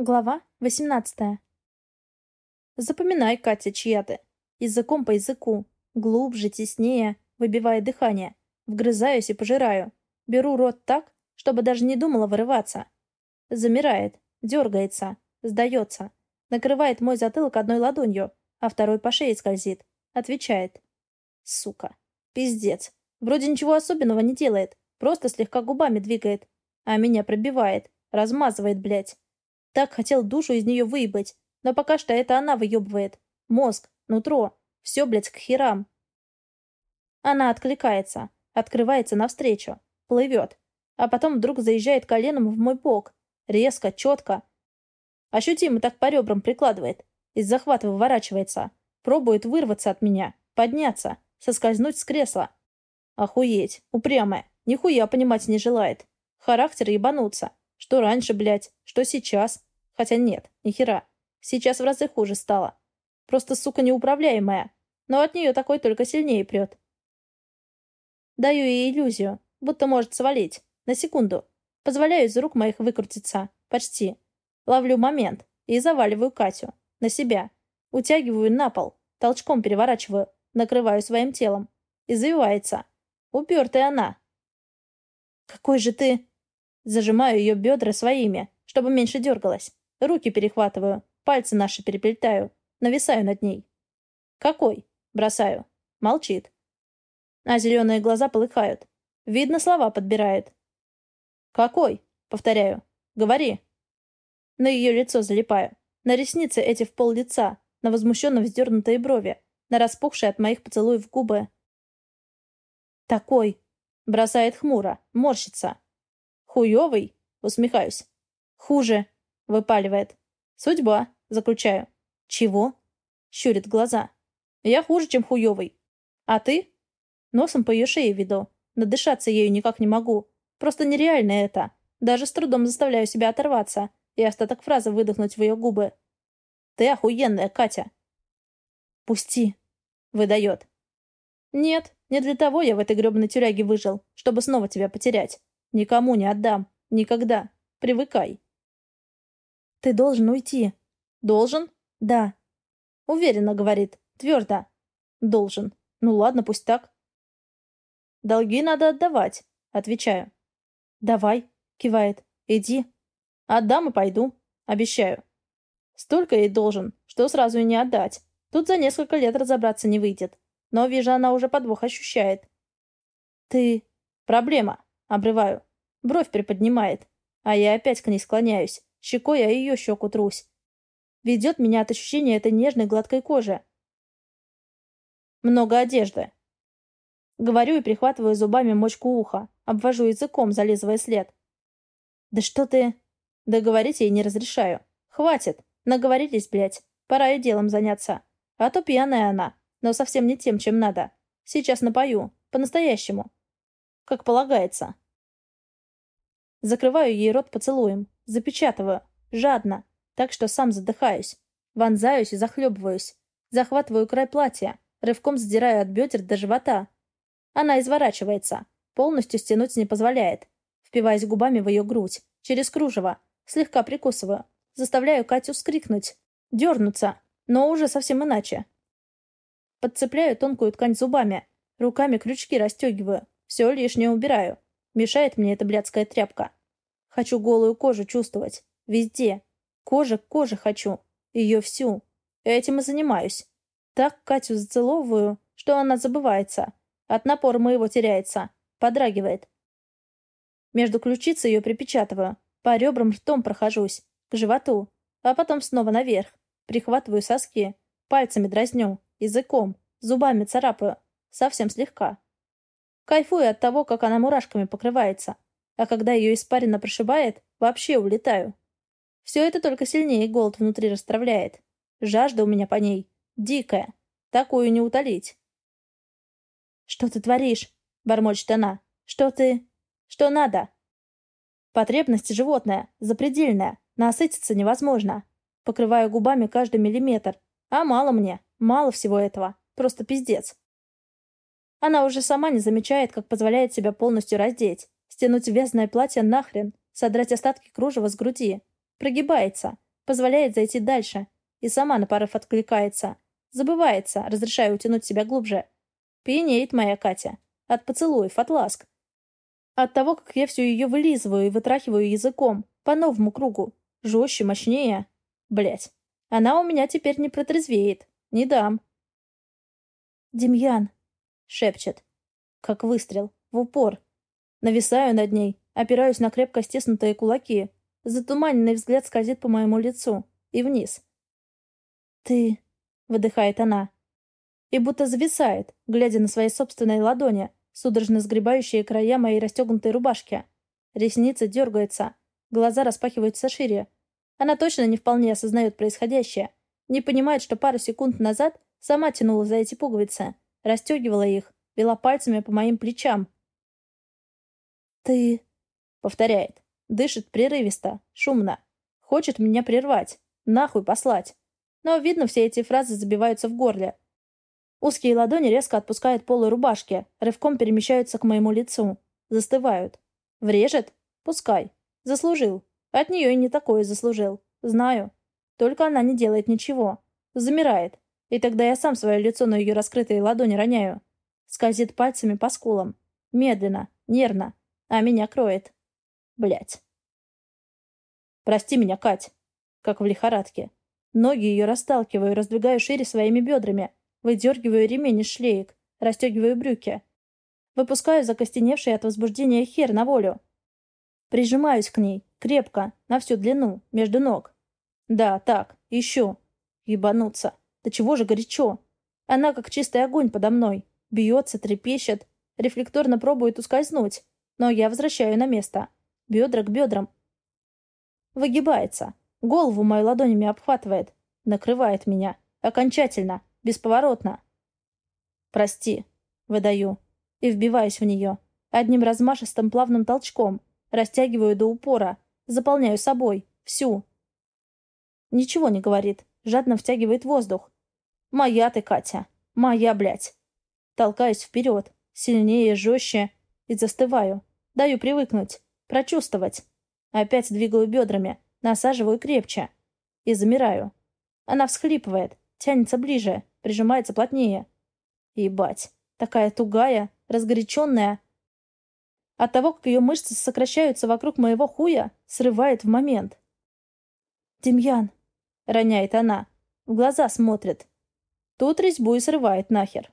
Глава 18. Запоминай, Катя, чья ты. Языком по языку. Глубже, теснее, выбивая дыхание. Вгрызаюсь и пожираю. Беру рот так, чтобы даже не думала вырываться. Замирает, дергается, сдается. Накрывает мой затылок одной ладонью, а второй по шее скользит. Отвечает. Сука. Пиздец. Вроде ничего особенного не делает. Просто слегка губами двигает. А меня пробивает. Размазывает, блядь. Так хотел душу из нее выебать, но пока что это она выебывает. Мозг, нутро, все, блядь, к херам. Она откликается, открывается навстречу, плывет, а потом вдруг заезжает коленом в мой бок. Резко, четко. Ощутимо так по ребрам прикладывает. Из захвата выворачивается. Пробует вырваться от меня, подняться, соскользнуть с кресла. Охуеть, упрямая, нихуя понимать не желает. Характер ебануться. Что раньше, блядь, что сейчас. Хотя нет, нихера. Сейчас в разы хуже стало. Просто, сука, неуправляемая. Но от нее такой только сильнее прет. Даю ей иллюзию, будто может свалить. На секунду. Позволяю из рук моих выкрутиться. Почти. Ловлю момент и заваливаю Катю. На себя. Утягиваю на пол. Толчком переворачиваю. Накрываю своим телом. И завивается. Упертая она. «Какой же ты...» Зажимаю ее бедра своими, чтобы меньше дергалась. Руки перехватываю, пальцы наши переплетаю, нависаю над ней. «Какой?» Бросаю. Молчит. А зеленые глаза полыхают. Видно, слова подбирает. «Какой?» Повторяю. «Говори». На ее лицо залипаю. На ресницы эти в пол лица, на возмущенно вздернутые брови, на распухшие от моих поцелуев губы. «Такой!» Бросает хмуро, морщится. «Хуёвый?» — усмехаюсь. «Хуже», — выпаливает. «Судьба», — заключаю. «Чего?» — щурит глаза. «Я хуже, чем хуёвый. А ты?» Носом по ее шее веду. Надышаться ею никак не могу. Просто нереально это. Даже с трудом заставляю себя оторваться и остаток фразы выдохнуть в ее губы. «Ты охуенная, Катя!» «Пусти!» — выдает. «Нет, не для того я в этой гребаной тюряге выжил, чтобы снова тебя потерять. Никому не отдам. Никогда. Привыкай. Ты должен уйти. Должен? Да. Уверенно, говорит. Твердо. Должен. Ну ладно, пусть так. Долги надо отдавать. Отвечаю. Давай. Кивает. Иди. Отдам и пойду. Обещаю. Столько ей должен, что сразу и не отдать. Тут за несколько лет разобраться не выйдет. Но, вижу, она уже подвох ощущает. Ты... Проблема. Обрываю. Бровь приподнимает. А я опять к ней склоняюсь. Щекой я ее щеку трусь. Ведет меня от ощущения этой нежной гладкой кожи. Много одежды. Говорю и прихватываю зубами мочку уха. Обвожу языком, зализывая след. «Да что ты...» Да говорить ей не разрешаю. «Хватит. Наговорились, блядь. Пора и делом заняться. А то пьяная она. Но совсем не тем, чем надо. Сейчас напою. По-настоящему как полагается. Закрываю ей рот поцелуем, запечатываю, жадно, так что сам задыхаюсь. Вонзаюсь и захлебываюсь. Захватываю край платья, рывком задираю от бедер до живота. Она изворачивается, полностью стянуть не позволяет. Впиваясь губами в ее грудь, через кружево, слегка прикусываю. Заставляю Катю скрикнуть, дернуться, но уже совсем иначе. Подцепляю тонкую ткань зубами, руками крючки расстегиваю, все лишнее убираю. Мешает мне эта блядская тряпка. Хочу голую кожу чувствовать. Везде. Кожа к коже хочу. Ее всю. Этим и занимаюсь. Так Катю зацеловываю, что она забывается. От напора моего теряется. Подрагивает. Между ключиц ее припечатываю. По ребрам ртом прохожусь. К животу. А потом снова наверх. Прихватываю соски. Пальцами дразню. Языком. Зубами царапаю. Совсем слегка. Кайфую от того, как она мурашками покрывается. А когда ее испарина прошибает, вообще улетаю. Все это только сильнее голод внутри расстравляет. Жажда у меня по ней. Дикая. Такую не утолить. «Что ты творишь?» — бормочет она. «Что ты...» «Что надо?» Потребность животная, запредельная, насытиться невозможно. Покрываю губами каждый миллиметр. А мало мне, мало всего этого. Просто пиздец. Она уже сама не замечает, как позволяет себя полностью раздеть, стянуть вязаное платье нахрен, содрать остатки кружева с груди. Прогибается, Позволяет зайти дальше. И сама на порыв откликается. Забывается, разрешая утянуть себя глубже. Пьянеет моя Катя. От поцелуев, от ласк. От того, как я всю ее вылизываю и вытрахиваю языком. По новому кругу. Жестче, мощнее. Блять. Она у меня теперь не протрезвеет. Не дам. «Демьян!» — шепчет. Как выстрел. В упор. Нависаю над ней, опираюсь на крепко стиснутые кулаки. Затуманенный взгляд скользит по моему лицу. И вниз. «Ты...» — выдыхает она. И будто зависает, глядя на свои собственные ладони, судорожно сгребающие края моей расстегнутой рубашки. Ресницы дергаются, глаза распахиваются шире. Она точно не вполне осознает происходящее. Не понимает, что пару секунд назад сама тянула за эти пуговицы, расстегивала их, вела пальцами по моим плечам. «Ты...» — повторяет. Дышит прерывисто, шумно. Хочет меня прервать, нахуй послать. Но, видно, все эти фразы забиваются в горле. Узкие ладони резко отпускают полы рубашки, рывком перемещаются к моему лицу. Застывают. Врежет? Пускай. Заслужил. От нее и не такое заслужил. Знаю. Только она не делает ничего. Замирает. И тогда я сам свое лицо на ее раскрытые ладони роняю. Скользит пальцами по скулам. Медленно, нервно. А меня кроет. Блять. Прости меня, Кать. Как в лихорадке. Ноги ее расталкиваю, раздвигаю шире своими бедрами. Выдергиваю ремень из шлеек. Расстегиваю брюки. Выпускаю закостеневший от возбуждения хер на волю. Прижимаюсь к ней. Крепко. На всю длину. Между ног. Да, так. Еще. Ебануться. Да чего же горячо. Она как чистый огонь подо мной. Бьется, трепещет. Рефлекторно пробует ускользнуть. Но я возвращаю на место. Бедра к бедрам. Выгибается. Голову мою ладонями обхватывает. Накрывает меня. Окончательно. Бесповоротно. «Прости», — выдаю. И вбиваюсь в нее. Одним размашистым плавным толчком. Растягиваю до упора. Заполняю собой. Всю. Ничего не говорит. Жадно втягивает воздух. «Моя ты, Катя. Моя, блядь». Толкаюсь вперед. Сильнее, жестче. И застываю. Даю привыкнуть. Прочувствовать. Опять двигаю бедрами. Насаживаю крепче. И замираю. Она всхлипывает, тянется ближе, прижимается плотнее. Ебать, такая тугая, разгоряченная. От того, как ее мышцы сокращаются вокруг моего хуя, срывает в момент. «Демьян!» — роняет она. В глаза смотрит. Тут резьбу и срывает нахер.